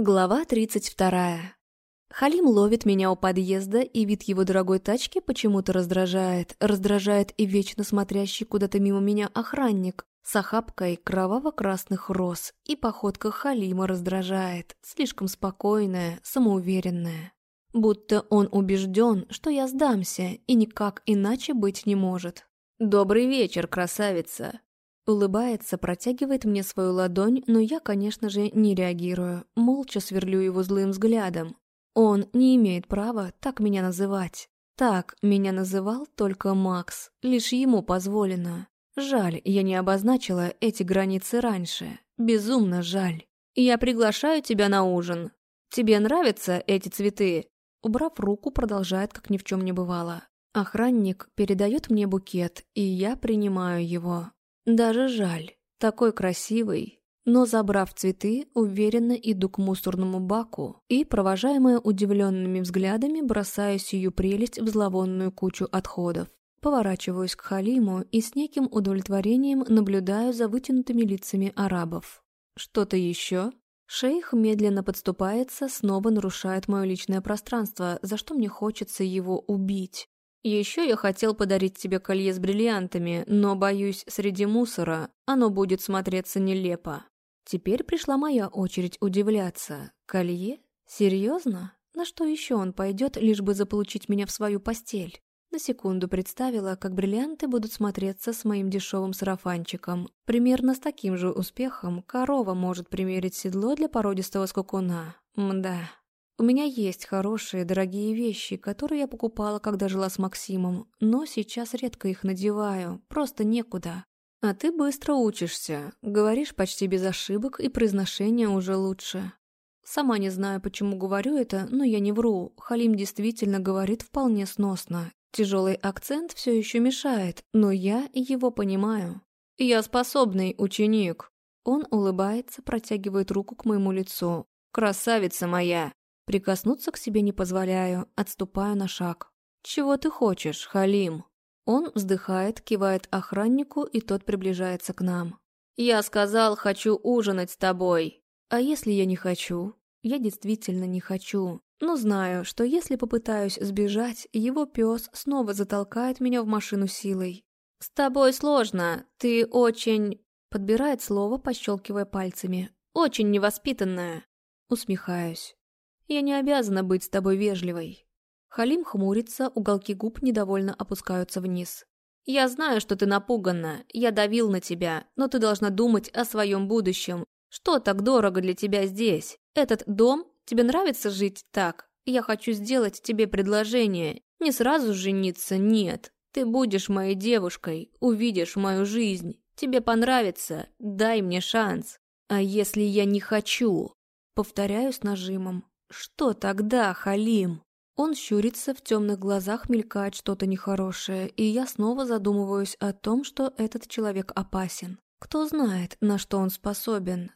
Глава 32. Халим ловит меня у подъезда, и вид его дорогой тачки почему-то раздражает. Раздражает и вечно смотрящий куда-то мимо меня охранник с охапкой кроваво-красных роз. И походка Халима раздражает, слишком спокойная, самоуверенная. Будто он убежден, что я сдамся, и никак иначе быть не может. «Добрый вечер, красавица!» Улыбается, протягивает мне свою ладонь, но я, конечно же, не реагирую. Молча сверлю его злым взглядом. Он не имеет права так меня называть. Так меня называл только Макс. Лишь ему позволено. Жаль, я не обозначила эти границы раньше. Безумно жаль. Я приглашаю тебя на ужин. Тебе нравятся эти цветы? Убрав руку, продолжает, как ни в чем не бывало. Охранник передает мне букет, и я принимаю его. Даже жаль, такой красивый. Но, забрав цветы, уверенно иду к мусорному баку и, провожаемая удивленными взглядами, бросаю сию прелесть в зловонную кучу отходов. Поворачиваюсь к Халиму и с неким удовлетворением наблюдаю за вытянутыми лицами арабов. Что-то еще? Шейх медленно подступается, снова нарушает мое личное пространство, за что мне хочется его убить. Еще я хотел подарить тебе колье с бриллиантами, но, боюсь, среди мусора оно будет смотреться нелепо. Теперь пришла моя очередь удивляться. Колье? Серьезно? На что еще он пойдет, лишь бы заполучить меня в свою постель? На секунду представила, как бриллианты будут смотреться с моим дешевым сарафанчиком. Примерно с таким же успехом корова может примерить седло для породистого скакуна. Мда. У меня есть хорошие, дорогие вещи, которые я покупала, когда жила с Максимом, но сейчас редко их надеваю, просто некуда. А ты быстро учишься, говоришь почти без ошибок, и произношение уже лучше. Сама не знаю, почему говорю это, но я не вру. Халим действительно говорит вполне сносно. Тяжелый акцент все еще мешает, но я его понимаю. Я способный ученик. Он улыбается, протягивает руку к моему лицу. «Красавица моя!» Прикоснуться к себе не позволяю, отступаю на шаг. «Чего ты хочешь, Халим?» Он вздыхает, кивает охраннику, и тот приближается к нам. «Я сказал, хочу ужинать с тобой. А если я не хочу?» Я действительно не хочу, но знаю, что если попытаюсь сбежать, его пес снова затолкает меня в машину силой. «С тобой сложно, ты очень...» Подбирает слово, пощелкивая пальцами. «Очень невоспитанная». Усмехаюсь. Я не обязана быть с тобой вежливой». Халим хмурится, уголки губ недовольно опускаются вниз. «Я знаю, что ты напугана, я давил на тебя, но ты должна думать о своем будущем. Что так дорого для тебя здесь? Этот дом? Тебе нравится жить так? Я хочу сделать тебе предложение. Не сразу жениться, нет. Ты будешь моей девушкой, увидишь мою жизнь. Тебе понравится, дай мне шанс. А если я не хочу?» Повторяю с нажимом. «Что тогда, Халим?» Он щурится, в темных глазах мелькает что-то нехорошее, и я снова задумываюсь о том, что этот человек опасен. Кто знает, на что он способен.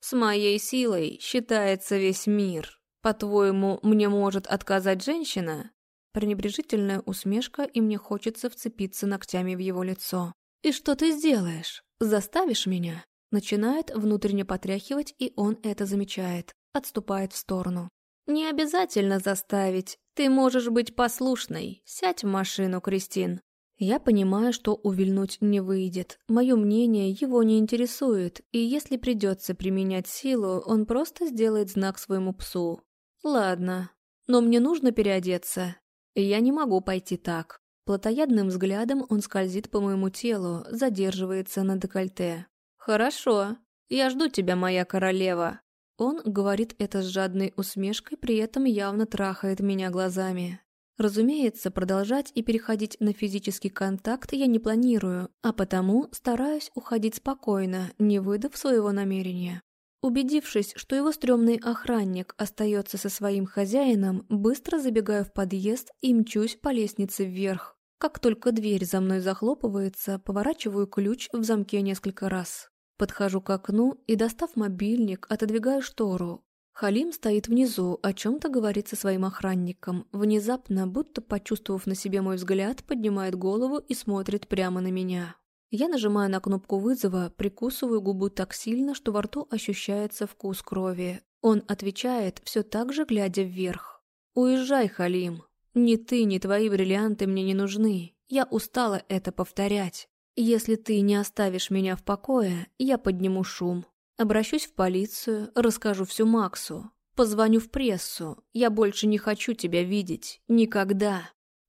«С моей силой считается весь мир. По-твоему, мне может отказать женщина?» Пренебрежительная усмешка, и мне хочется вцепиться ногтями в его лицо. «И что ты сделаешь? Заставишь меня?» Начинает внутренне потряхивать, и он это замечает отступает в сторону. «Не обязательно заставить. Ты можешь быть послушной. Сядь в машину, Кристин». Я понимаю, что увильнуть не выйдет. Мое мнение его не интересует, и если придется применять силу, он просто сделает знак своему псу. Ладно, но мне нужно переодеться. Я не могу пойти так. Плотоядным взглядом он скользит по моему телу, задерживается на декольте. «Хорошо. Я жду тебя, моя королева». Он говорит это с жадной усмешкой, при этом явно трахает меня глазами. Разумеется, продолжать и переходить на физический контакт я не планирую, а потому стараюсь уходить спокойно, не выдав своего намерения. Убедившись, что его стрёмный охранник остается со своим хозяином, быстро забегаю в подъезд и мчусь по лестнице вверх. Как только дверь за мной захлопывается, поворачиваю ключ в замке несколько раз. Подхожу к окну и, достав мобильник, отодвигаю штору. Халим стоит внизу, о чем-то говорит со своим охранником. Внезапно, будто почувствовав на себе мой взгляд, поднимает голову и смотрит прямо на меня. Я нажимаю на кнопку вызова, прикусываю губу так сильно, что во рту ощущается вкус крови. Он отвечает, все так же глядя вверх. «Уезжай, Халим. Ни ты, ни твои бриллианты мне не нужны. Я устала это повторять. Если ты не оставишь меня в покое, я подниму шум. Обращусь в полицию, расскажу всю Максу. Позвоню в прессу. Я больше не хочу тебя видеть. Никогда.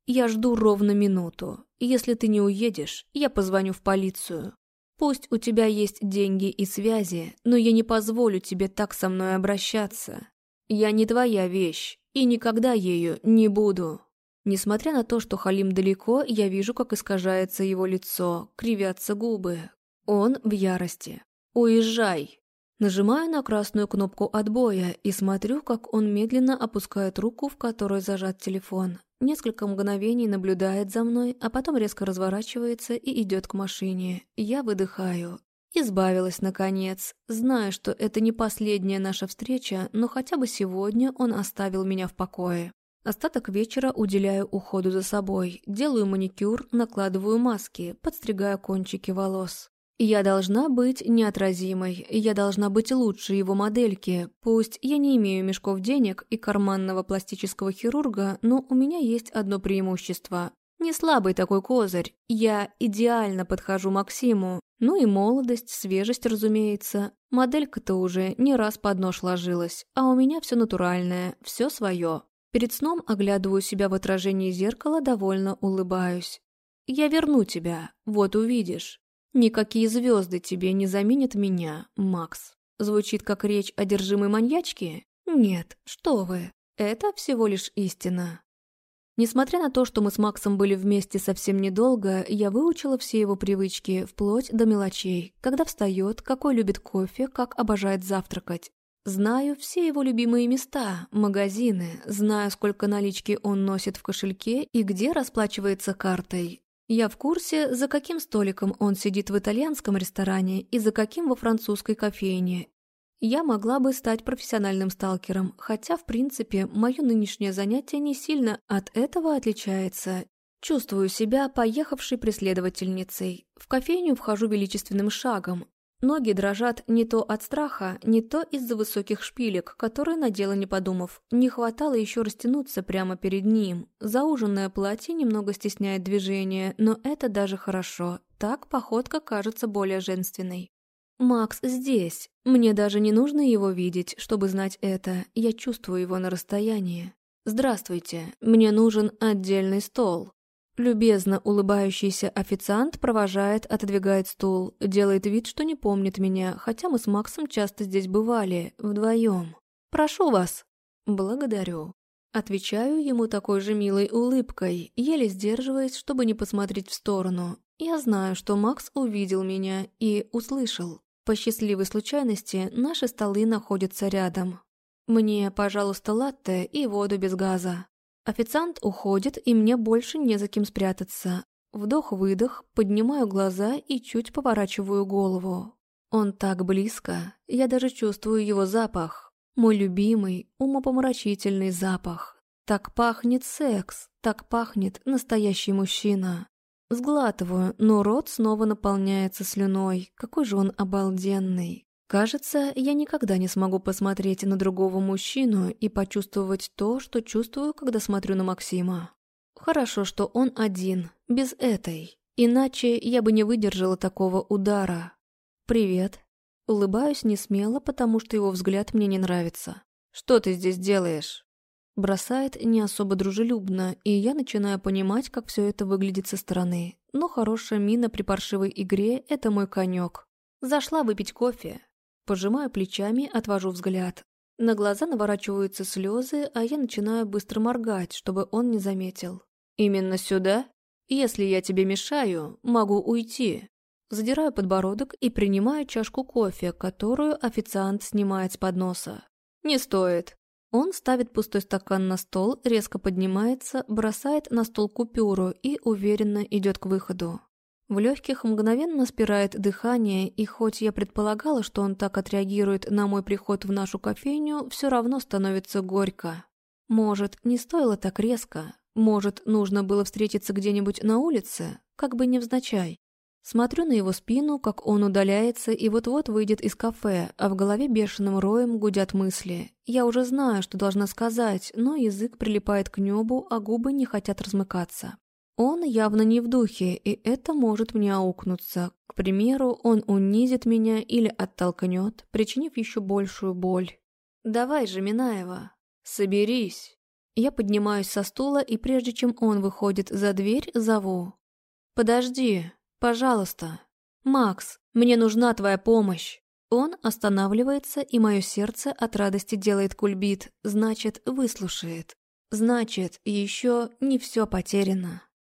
Я жду ровно минуту. Если ты не уедешь, я позвоню в полицию. Пусть у тебя есть деньги и связи, но я не позволю тебе так со мной обращаться. Я не твоя вещь, и никогда ею не буду. Несмотря на то, что Халим далеко, я вижу, как искажается его лицо, кривятся губы. Он в ярости. «Уезжай!» Нажимаю на красную кнопку отбоя и смотрю, как он медленно опускает руку, в которой зажат телефон. Несколько мгновений наблюдает за мной, а потом резко разворачивается и идет к машине. Я выдыхаю. Избавилась, наконец. Знаю, что это не последняя наша встреча, но хотя бы сегодня он оставил меня в покое. Остаток вечера уделяю уходу за собой, делаю маникюр, накладываю маски, подстригаю кончики волос. Я должна быть неотразимой, я должна быть лучше его модельки. Пусть я не имею мешков денег и карманного пластического хирурга, но у меня есть одно преимущество. Не слабый такой козырь. Я идеально подхожу Максиму. Ну и молодость, свежесть, разумеется. Моделька-то уже не раз под нож ложилась, а у меня все натуральное, все свое. Перед сном оглядываю себя в отражении зеркала, довольно улыбаюсь. «Я верну тебя, вот увидишь». «Никакие звезды тебе не заменят меня, Макс». Звучит как речь одержимой маньячки? Нет, что вы. Это всего лишь истина. Несмотря на то, что мы с Максом были вместе совсем недолго, я выучила все его привычки, вплоть до мелочей. Когда встает, какой любит кофе, как обожает завтракать. Знаю все его любимые места, магазины, знаю, сколько налички он носит в кошельке и где расплачивается картой. Я в курсе, за каким столиком он сидит в итальянском ресторане и за каким во французской кофейне. Я могла бы стать профессиональным сталкером, хотя, в принципе, мое нынешнее занятие не сильно от этого отличается. Чувствую себя поехавшей преследовательницей. В кофейню вхожу величественным шагом, Ноги дрожат не то от страха, не то из-за высоких шпилек, которые надела не подумав. Не хватало еще растянуться прямо перед ним. Зауженное платье немного стесняет движение, но это даже хорошо. Так походка кажется более женственной. «Макс здесь. Мне даже не нужно его видеть, чтобы знать это. Я чувствую его на расстоянии. Здравствуйте. Мне нужен отдельный стол». Любезно улыбающийся официант провожает, отодвигает стул, делает вид, что не помнит меня, хотя мы с Максом часто здесь бывали, вдвоем. «Прошу вас». «Благодарю». Отвечаю ему такой же милой улыбкой, еле сдерживаясь, чтобы не посмотреть в сторону. Я знаю, что Макс увидел меня и услышал. По счастливой случайности наши столы находятся рядом. Мне, пожалуйста, латте и воду без газа. Официант уходит, и мне больше не за кем спрятаться. Вдох-выдох, поднимаю глаза и чуть поворачиваю голову. Он так близко, я даже чувствую его запах. Мой любимый, умопомрачительный запах. Так пахнет секс, так пахнет настоящий мужчина. Сглатываю, но рот снова наполняется слюной. Какой же он обалденный. Кажется, я никогда не смогу посмотреть на другого мужчину и почувствовать то, что чувствую, когда смотрю на Максима. Хорошо, что он один, без этой. Иначе я бы не выдержала такого удара. «Привет». Улыбаюсь несмело, потому что его взгляд мне не нравится. «Что ты здесь делаешь?» Бросает не особо дружелюбно, и я начинаю понимать, как все это выглядит со стороны. Но хорошая мина при паршивой игре – это мой конек. Зашла выпить кофе, Пожимаю плечами, отвожу взгляд. На глаза наворачиваются слезы, а я начинаю быстро моргать, чтобы он не заметил. «Именно сюда? Если я тебе мешаю, могу уйти». Задираю подбородок и принимаю чашку кофе, которую официант снимает с подноса. «Не стоит». Он ставит пустой стакан на стол, резко поднимается, бросает на стол купюру и уверенно идет к выходу. В легких мгновенно спирает дыхание, и хоть я предполагала, что он так отреагирует на мой приход в нашу кофейню, все равно становится горько. Может, не стоило так резко? Может, нужно было встретиться где-нибудь на улице? Как бы невзначай. Смотрю на его спину, как он удаляется и вот-вот выйдет из кафе, а в голове бешеным роем гудят мысли. Я уже знаю, что должна сказать, но язык прилипает к небу, а губы не хотят размыкаться. Он явно не в духе, и это может мне аукнуться. К примеру, он унизит меня или оттолкнет, причинив еще большую боль. «Давай же, Минаева, соберись!» Я поднимаюсь со стула, и прежде чем он выходит за дверь, зову. «Подожди!» «Пожалуйста. Макс, мне нужна твоя помощь». Он останавливается, и мое сердце от радости делает кульбит, значит, выслушает. Значит, еще не все потеряно.